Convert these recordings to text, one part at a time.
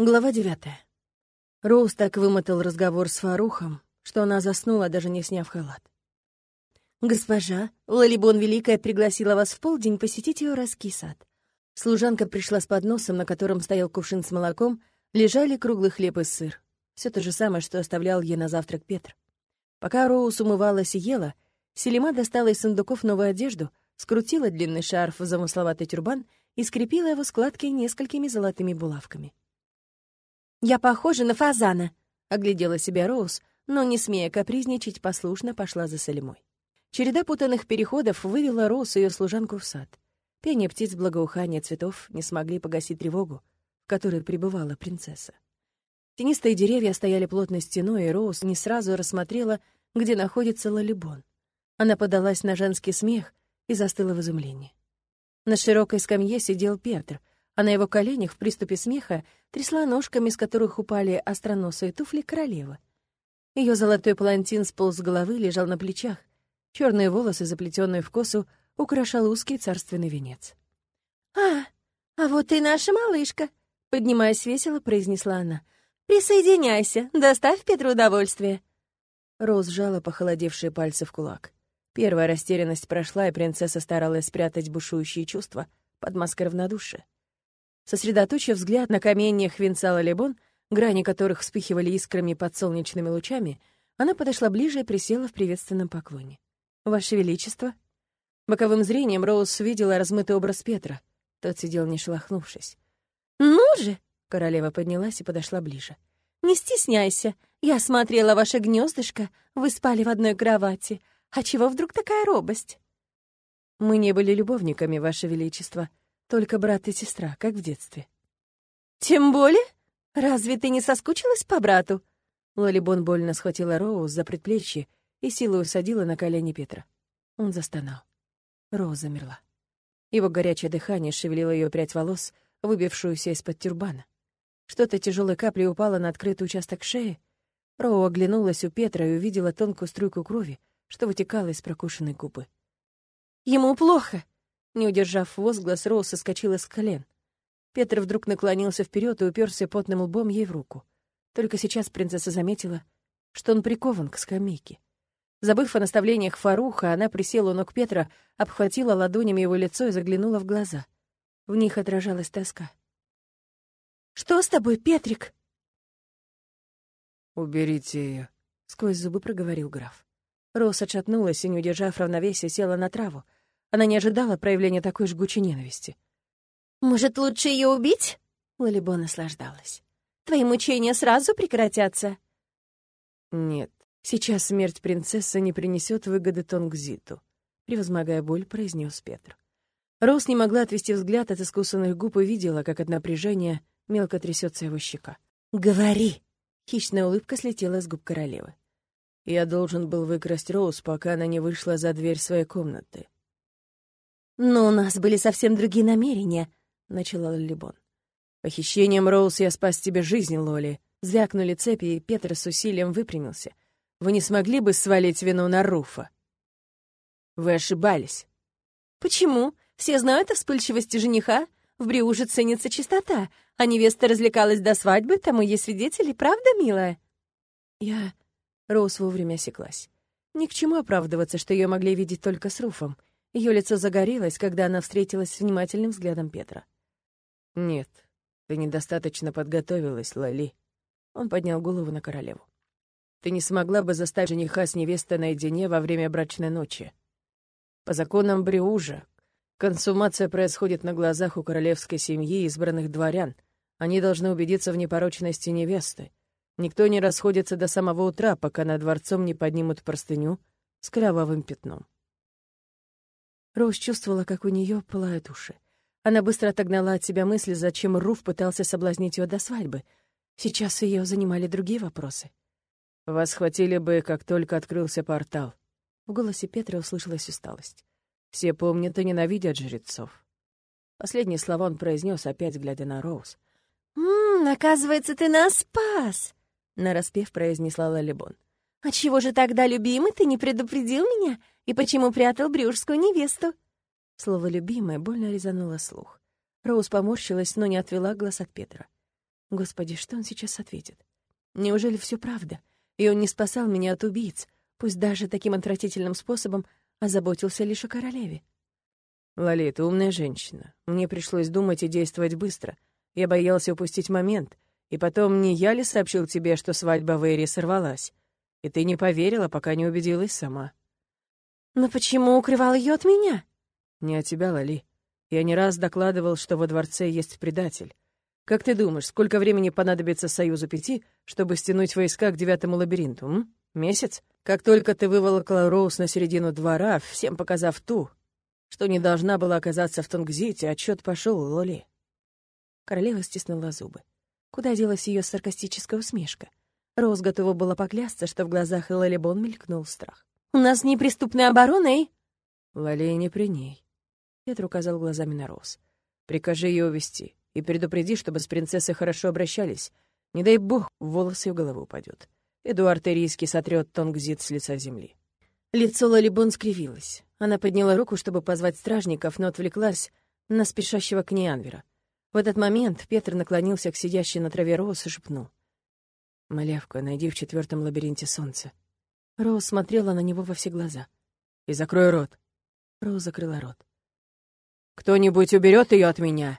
Глава девятая. Роуз так вымотал разговор с Фарухом, что она заснула, даже не сняв халат. «Госпожа, Лалибон Великая пригласила вас в полдень посетить ее райский сад». Служанка пришла с подносом, на котором стоял кувшин с молоком, лежали круглый хлеб и сыр. Все то же самое, что оставлял ей на завтрак Петр. Пока Роуз умывалась и ела, Селима достала из сундуков новую одежду, скрутила длинный шарф в замысловатый тюрбан и скрепила его складки несколькими золотыми булавками. «Я похожа на фазана», — оглядела себя Роуз, но, не смея капризничать, послушно пошла за Салимой. Череда путанных переходов вывела Роуз и ее служанку в сад. Пение птиц, благоухание цветов не смогли погасить тревогу, в которой пребывала принцесса. Тенистые деревья стояли плотной стеной, и Роуз не сразу рассмотрела, где находится Лалибон. Она подалась на женский смех и застыла в изумлении. На широкой скамье сидел Петр, а на его коленях в приступе смеха трясла ножками, с которых упали остроносые туфли королева. Ее золотой палантин сполз с головы, лежал на плечах. Черные волосы, заплетенные в косу, украшал узкий царственный венец. «А, а вот и наша малышка!» — поднимаясь весело, произнесла она. «Присоединяйся, доставь Петру удовольствие!» Роз сжала похолодевшие пальцы в кулак. Первая растерянность прошла, и принцесса старалась спрятать бушующие чувства под маской равнодушия. Сосредоточив взгляд на каменьях венца Лебон, грани которых вспыхивали искрами под солнечными лучами, она подошла ближе и присела в приветственном поклоне. «Ваше Величество!» Боковым зрением Роуз видела размытый образ Петра. Тот сидел, не шелохнувшись. «Ну же!» — королева поднялась и подошла ближе. «Не стесняйся. Я смотрела ваше гнездышко. Вы спали в одной кровати. А чего вдруг такая робость?» «Мы не были любовниками, Ваше Величество», только брат и сестра, как в детстве. «Тем более? Разве ты не соскучилась по брату?» Лолибон больно схватила Роуз за предплечье и силой усадила на колени Петра. Он застонал. Роуз замерла. Его горячее дыхание шевелило ее прядь волос, выбившуюся из-под тюрбана. Что-то тяжелой каплей упало на открытый участок шеи. Роу оглянулась у Петра и увидела тонкую струйку крови, что вытекала из прокушенной губы. «Ему плохо!» Не удержав возглас, Роуз соскочила с колен. Петр вдруг наклонился вперед и уперся потным лбом ей в руку. Только сейчас принцесса заметила, что он прикован к скамейке. Забыв о наставлениях Фаруха, она присела у ног Петра, обхватила ладонями его лицо и заглянула в глаза. В них отражалась тоска. «Что с тобой, Петрик?» «Уберите ее», — сквозь зубы проговорил граф. Роуз отшатнулась и, не удержав равновесия, села на траву. Она не ожидала проявления такой жгучей ненависти. «Может, лучше ее убить?» Лалибо наслаждалась. «Твои мучения сразу прекратятся?» «Нет, сейчас смерть принцессы не принесет выгоды Тонгзиту», превозмогая боль, произнес Петр. Роуз не могла отвести взгляд от искусанных губ и видела, как от напряжения мелко трясется его щека. «Говори!» Хищная улыбка слетела с губ королевы. Я должен был выкрасть Роуз, пока она не вышла за дверь своей комнаты. «Но у нас были совсем другие намерения», — начала Лилибон. «Похищением Роуз я спас тебе жизнь, Лоли». Звякнули цепи, и Петр с усилием выпрямился. «Вы не смогли бы свалить вину на Руфа?» «Вы ошибались». «Почему? Все знают о вспыльчивости жениха. В Бриуже ценится чистота, а невеста развлекалась до свадьбы, тому есть свидетели, правда, милая?» «Я...» Роуз вовремя осеклась. Ни к чему оправдываться, что ее могли видеть только с Руфом. Ее лицо загорелось, когда она встретилась с внимательным взглядом Петра. «Нет, ты недостаточно подготовилась, Лали». Он поднял голову на королеву. «Ты не смогла бы заставить жениха с невестой наедине во время брачной ночи. По законам Бриужа, консумация происходит на глазах у королевской семьи избранных дворян. Они должны убедиться в непорочности невесты. Никто не расходится до самого утра, пока над дворцом не поднимут простыню с кровавым пятном. Роуз чувствовала, как у нее пылают уши. Она быстро отогнала от себя мысли, зачем Руф пытался соблазнить ее до свадьбы. Сейчас ее занимали другие вопросы. «Вас схватили бы, как только открылся портал». В голосе Петра услышалась усталость. «Все помнят и ненавидят жрецов». Последние слова он произнес, опять глядя на Роуз. «Ммм, оказывается, ты нас спас!» — нараспев произнесла Лалибон. «А чего же тогда, любимый, ты не предупредил меня? И почему прятал брюшскую невесту?» Слово «любимая» больно резануло слух. Роуз поморщилась, но не отвела глаз от Петра. Господи, что он сейчас ответит? Неужели все правда? И он не спасал меня от убийц, пусть даже таким отвратительным способом озаботился лишь о королеве. Лали, ты умная женщина. Мне пришлось думать и действовать быстро. Я боялся упустить момент. И потом, не я ли сообщил тебе, что свадьба в Эйре сорвалась? И ты не поверила, пока не убедилась сама. Но почему укрывал ее от меня? Не от тебя, Лали. Я не раз докладывал, что во дворце есть предатель. Как ты думаешь, сколько времени понадобится Союзу Пяти, чтобы стянуть войска к девятому лабиринту, м? Месяц? Как только ты выволокла Роуз на середину двора, всем показав ту, что не должна была оказаться в Тонгзите, отчет пошел Лоли. Королева стиснула зубы. Куда делась ее саркастическая усмешка? Роуз готова была поклясться, что в глазах Лалибон мелькнул страх. «У нас неприступная оборона, и...» «Лали не при ней», — Петр указал глазами на Роуз. «Прикажи ее увести и предупреди, чтобы с принцессой хорошо обращались. Не дай бог, волосы в голову упадет. Эдуард Эрийский сотрет Тонгзит с лица земли. Лицо Лалибон скривилось. Она подняла руку, чтобы позвать стражников, но отвлеклась на спешащего к ней Анвера. В этот момент Петр наклонился к сидящей на траве Роуз и шепнул. «Малявка, найди в четвертом лабиринте солнце». Роуз смотрела на него во все глаза. «И закрой рот». Роуз закрыла рот. «Кто-нибудь уберет ее от меня?»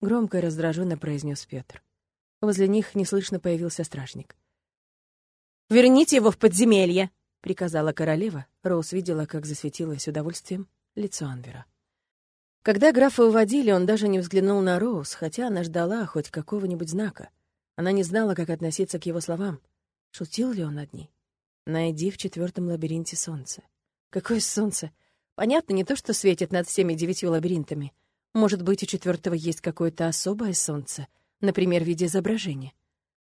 Громко и раздраженно произнес Петр. Возле них неслышно появился стражник. «Верните его в подземелье!» — приказала королева. Роуз видела, как засветилось удовольствием лицо Анвера. Когда графа уводили, он даже не взглянул на Роуз, хотя она ждала хоть какого-нибудь знака. Она не знала, как относиться к его словам. Шутил ли он над ней? «Найди в четвертом лабиринте солнце». Какое солнце? Понятно, не то, что светит над всеми девятью лабиринтами, может быть, у четвертого есть какое-то особое солнце, например, в виде изображения.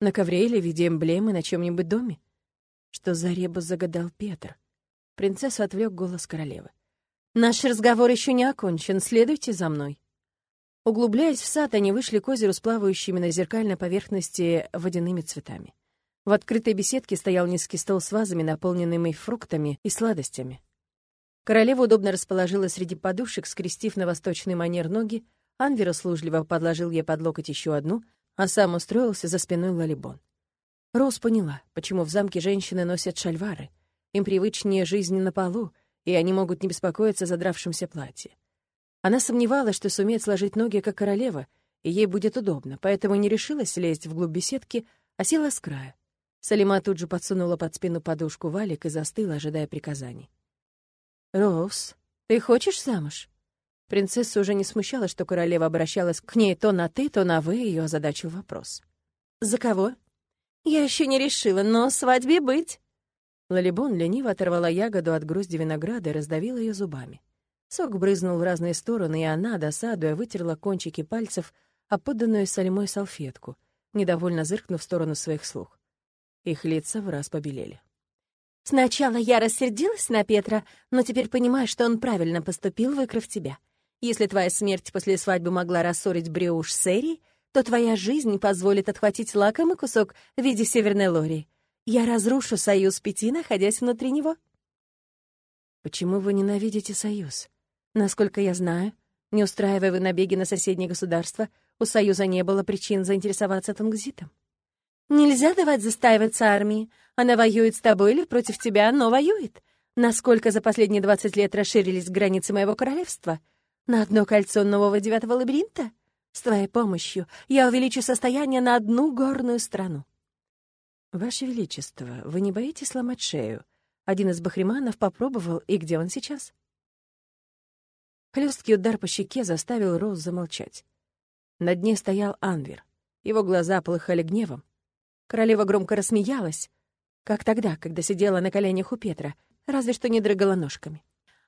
На ковре или в виде эмблемы на чем-нибудь доме? Что за ребус загадал Петр? Принцессу отвлек голос королевы. «Наш разговор еще не окончен, следуйте за мной». Углубляясь в сад, они вышли к озеру с плавающими на зеркальной поверхности водяными цветами. В открытой беседке стоял низкий стол с вазами, наполненными фруктами и сладостями. Королева удобно расположилась среди подушек, скрестив на восточный манер ноги, Анвер услужливо подложил ей под локоть еще одну, а сам устроился за спиной Лалибон. Роуз поняла, почему в замке женщины носят шальвары. Им привычнее жизни на полу, и они могут не беспокоиться о задравшемся платье. Она сомневалась, что сумеет сложить ноги, как королева, и ей будет удобно, поэтому не решилась лезть вглубь беседки, а села с края. Салима тут же подсунула под спину подушку валик и застыла, ожидая приказаний. «Роуз, ты хочешь замуж?» Принцесса уже не смущала, что королева обращалась к ней то на «ты», то на «вы», ее озадачил вопрос. «За кого?» «Я еще не решила, но свадьбе быть». Лалибон лениво оторвала ягоду от грузди винограда и раздавила ее зубами. Сок брызнул в разные стороны, и она, досадуя, вытерла кончики пальцев о подданную Салимой салфетку, недовольно зыркнув в сторону своих слуг. Их лица в раз побелели. Сначала я рассердилась на Петра, но теперь понимаю, что он правильно поступил, выкрав тебя. Если твоя смерть после свадьбы могла рассорить Брюш с Эри, то твоя жизнь позволит отхватить лакомый кусок в виде Северной Лори. Я разрушу союз пяти, находясь внутри него. Почему вы ненавидите союз? Насколько я знаю, не устраивая вы набеги на соседние государства, у союза не было причин заинтересоваться Тангзитом. Нельзя давать застаиваться армии. Она воюет с тобой или против тебя, но воюет. Насколько за последние двадцать лет расширились границы моего королевства? На одно кольцо нового девятого лабиринта? С твоей помощью я увеличу состояние на одну горную страну. Ваше Величество, вы не боитесь сломать шею? Один из бахриманов попробовал, и где он сейчас? Хлесткий удар по щеке заставил Роуз замолчать. На дне стоял Анвер. Его глаза полыхали гневом. Королева громко рассмеялась, как тогда, когда сидела на коленях у Петра, разве что не дрыгала ножками.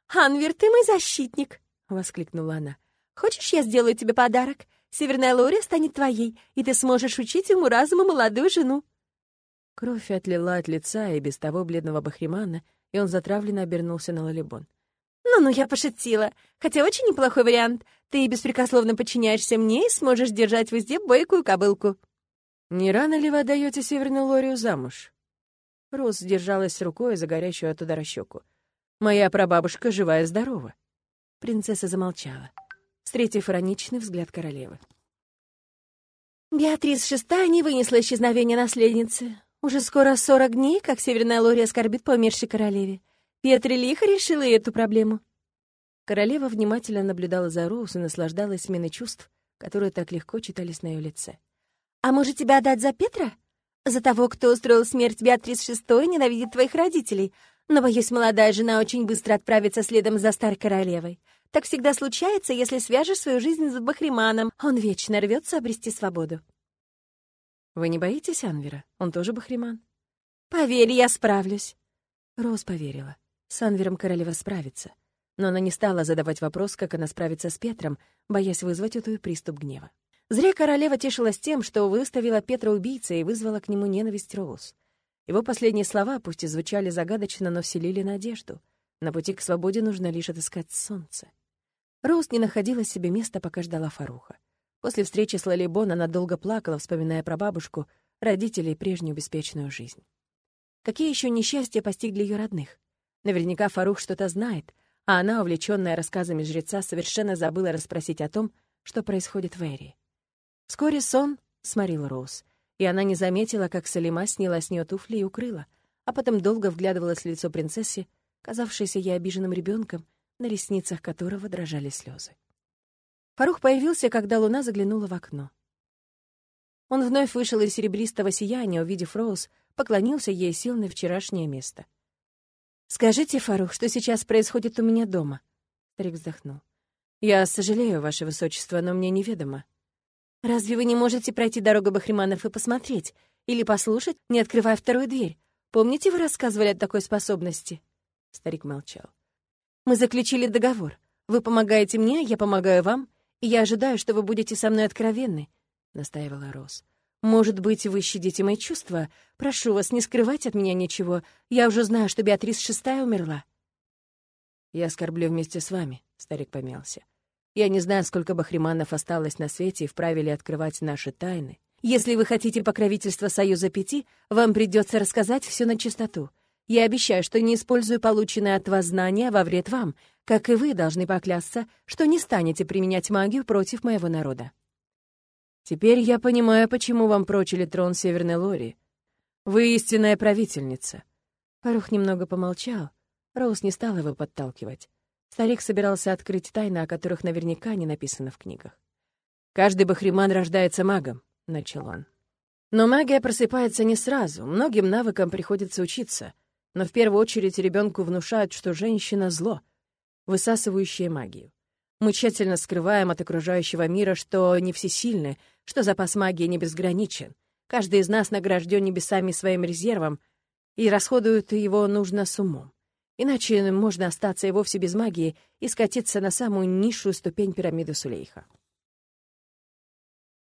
«Анвер, ты мой защитник!» — воскликнула она. «Хочешь, я сделаю тебе подарок? Северная Лория станет твоей, и ты сможешь учить ему разуму молодую жену». Кровь отлила от лица и без того бледного Бахримана, и он затравленно обернулся на Лалибон. «Ну-ну, я пошутила. Хотя очень неплохой вариант. Ты беспрекословно подчиняешься мне и сможешь держать в узде бойкую кобылку». «Не рано ли вы отдаете Северную Лорию замуж?» Роз держалась рукой за горящую от удара щеку. «Моя прабабушка живая-здорова». Принцесса замолчала, встретив ироничный взгляд королевы. Беатрис шестая не вынесла исчезновения наследницы. Уже скоро сорок дней, как Северная Лория скорбит по умершей королеве. Петри лихо решила и эту проблему. Королева внимательно наблюдала за Роуз и наслаждалась сменой чувств, которые так легко читались на ее лице. «А может, тебя отдать за Петра? За того, кто устроил смерть Беатрис шестой, ненавидит твоих родителей. Но, боюсь, молодая жена очень быстро отправится следом за старой королевой. Так всегда случается, если свяжешь свою жизнь с Бахриманом. Он вечно рвется обрести свободу». «Вы не боитесь Анвера? Он тоже Бахриман?» «Поверь, я справлюсь». Роуз поверила. С Анвером королева справится но она не стала задавать вопрос, как она справится с Петром, боясь вызвать у той приступ гнева. Зря королева тешилась тем, что выставила Петра убийцей и вызвала к нему ненависть Роуз. Его последние слова, пусть и звучали загадочно, но вселили надежду. На пути к свободе нужно лишь отыскать солнце. Роуз не находила себе места, пока ждала Фаруха. После встречи с Лалибон она долго плакала, вспоминая про бабушку, родителей и прежнюю беспечную жизнь. Какие еще несчастья постигли ее родных? Наверняка Фарух что-то знает — а она, увлечённая рассказами жреца, совершенно забыла расспросить о том, что происходит в Эри. Вскоре сон сморил Роуз, и она не заметила, как Салима сняла с неё туфли и укрыла, а потом долго вглядывалась в лицо принцессы, казавшейся ей обиженным ребёнком, на ресницах которого дрожали слёзы. Фарух появился, когда луна заглянула в окно. Он вновь вышел из серебристого сияния, увидев Роуз, поклонился ей сел на вчерашнее место. «Скажите, Фарух, что сейчас происходит у меня дома?» Старик вздохнул. «Я сожалею, Ваше Высочество, но мне неведомо». «Разве вы не можете пройти дорогу Бахриманов и посмотреть? Или послушать, не открывая вторую дверь? Помните, вы рассказывали о такой способности?» Старик молчал. «Мы заключили договор. Вы помогаете мне, я помогаю вам, и я ожидаю, что вы будете со мной откровенны», — настаивала Роз. Может быть, вы щадите мои чувства? Прошу вас, не скрывать от меня ничего. Я уже знаю, что Беатрис шестая умерла». «Я скорблю вместе с вами», — старик помялся. «Я не знаю, сколько бахриманов осталось на свете и вправе ли открывать наши тайны. Если вы хотите покровительства Союза Пяти, вам придется рассказать все на чистоту. Я обещаю, что не использую полученные от вас знания во вред вам, как и вы должны поклясться, что не станете применять магию против моего народа». Теперь я понимаю, почему вам прочили трон Северной Лори. Вы истинная правительница». Фарух немного помолчал. Роуз не стал его подталкивать. Старик собирался открыть тайны, о которых наверняка не написано в книгах. «Каждый бахриман рождается магом», — начал он. «Но магия просыпается не сразу, многим навыкам приходится учиться. Но в первую очередь ребенку внушают, что женщина — зло, высасывающее магию. Мы тщательно скрываем от окружающего мира, что не всесильны, что запас магии не безграничен. Каждый из нас награжден небесами своим резервом, и расходует его нужно с умом. Иначе можно остаться и вовсе без магии и скатиться на самую низшую ступень пирамиды Сулейха.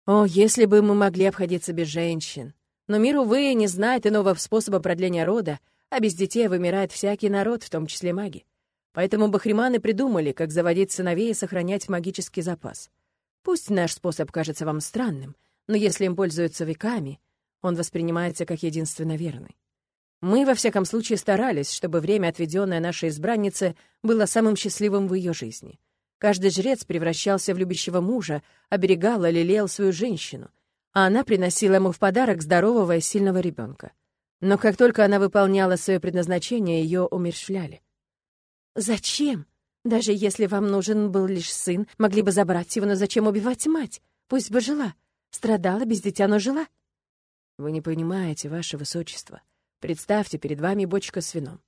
О, если бы мы могли обходиться без женщин! Но мир, увы, не знает иного способа продления рода, а без детей вымирает всякий народ, в том числе маги. Поэтому бахриманы придумали, как заводить сыновей и сохранять магический запас. Пусть наш способ кажется вам странным, но если им пользуются веками, он воспринимается как единственно верный. Мы, во всяком случае, старались, чтобы время, отведенное нашей избраннице, было самым счастливым в ее жизни. Каждый жрец превращался в любящего мужа, оберегал и лелеял свою женщину, а она приносила ему в подарок здорового и сильного ребенка. Но как только она выполняла свое предназначение, ее умерщвляли. «Зачем?» Даже если вам нужен был лишь сын, могли бы забрать его, но зачем убивать мать? Пусть бы жила. Страдала без дитя, но жила. Вы не понимаете, ваше высочество. Представьте, перед вами бочка с вином.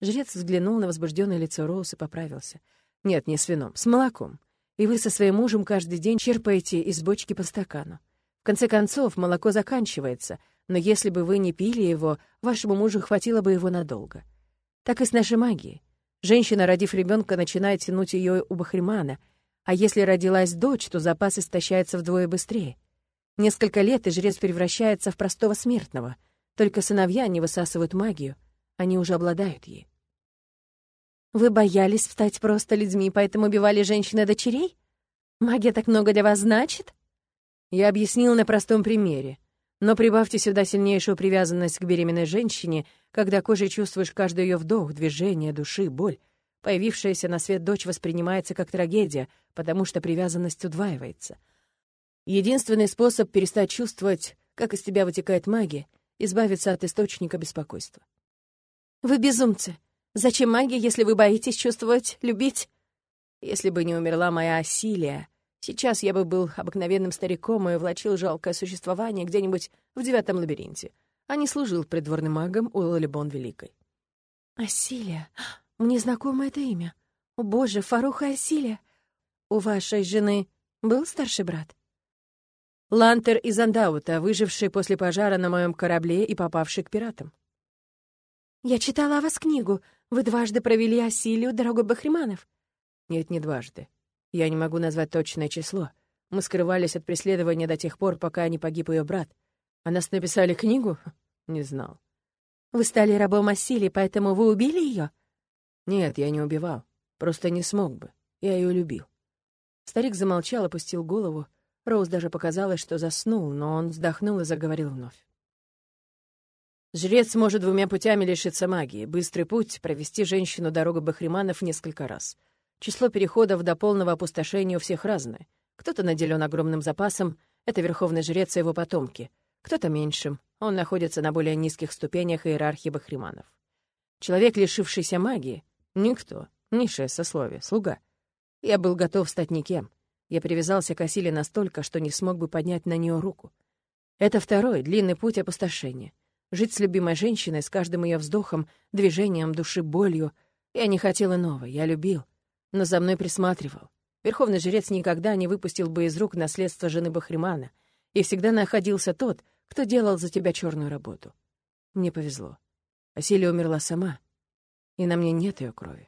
Жрец взглянул на возбужденное лицо Роуз и поправился. Нет, не с вином, с молоком. И вы со своим мужем каждый день черпаете из бочки по стакану. В конце концов, молоко заканчивается, но если бы вы не пили его, вашему мужу хватило бы его надолго. Так и с нашей магией. Женщина, родив ребенка, начинает тянуть ее у Бахримана, а если родилась дочь, то запас истощается вдвое быстрее. Несколько лет, и жрец превращается в простого смертного. Только сыновья не высасывают магию, они уже обладают ей. Вы боялись стать просто людьми, поэтому убивали женщин и дочерей? Магия так много для вас значит? Я объяснил на простом примере. Но прибавьте сюда сильнейшую привязанность к беременной женщине, когда кожей чувствуешь каждый ее вдох, движение души, боль. Появившаяся на свет дочь воспринимается как трагедия, потому что привязанность удваивается. Единственный способ перестать чувствовать, как из тебя вытекает магия, избавиться от источника беспокойства. Вы безумцы. Зачем магия, если вы боитесь чувствовать, любить? Если бы не умерла моя Асилия, сейчас я бы был обыкновенным стариком и влачил жалкое существование где-нибудь в девятом лабиринте, а не служил придворным магом у Лалибон Великой. Асилия. Мне знакомо это имя. О, боже, Фаруха Асилия. У вашей жены был старший брат? Лантер из Андаута, выживший после пожара на моем корабле и попавший к пиратам. «Я читала о вас книгу. Вы дважды провели Асилию дорогой Бахриманов». «Нет, не дважды. Я не могу назвать точное число. Мы скрывались от преследования до тех пор, пока не погиб ее брат. А нас написали книгу? Не знал». «Вы стали рабом Асилии, поэтому вы убили ее? «Нет, я не убивал. Просто не смог бы. Я ее любил». Старик замолчал, опустил голову, Роуз даже показалось, что заснул, но он вздохнул и заговорил вновь. Жрец может двумя путями лишиться магии. Быстрый путь — провести женщину дорогу Бахриманов несколько раз. Число переходов до полного опустошения у всех разное. Кто-то наделен огромным запасом — это верховный жрец и его потомки. Кто-то меньшим — он находится на более низких ступенях иерархии Бахриманов. Человек, лишившийся магии — никто, низшее сословие, слуга. Я был готов стать никем. Я привязался к Асиле настолько, что не смог бы поднять на нее руку. Это второй, длинный путь опустошения. Жить с любимой женщиной, с каждым ее вздохом, движением души, болью. Я не хотел иного, я любил, но за мной присматривал. Верховный жрец никогда не выпустил бы из рук наследство жены Бахримана, и всегда находился тот, кто делал за тебя черную работу. Мне повезло. Асилия умерла сама, и на мне нет ее крови.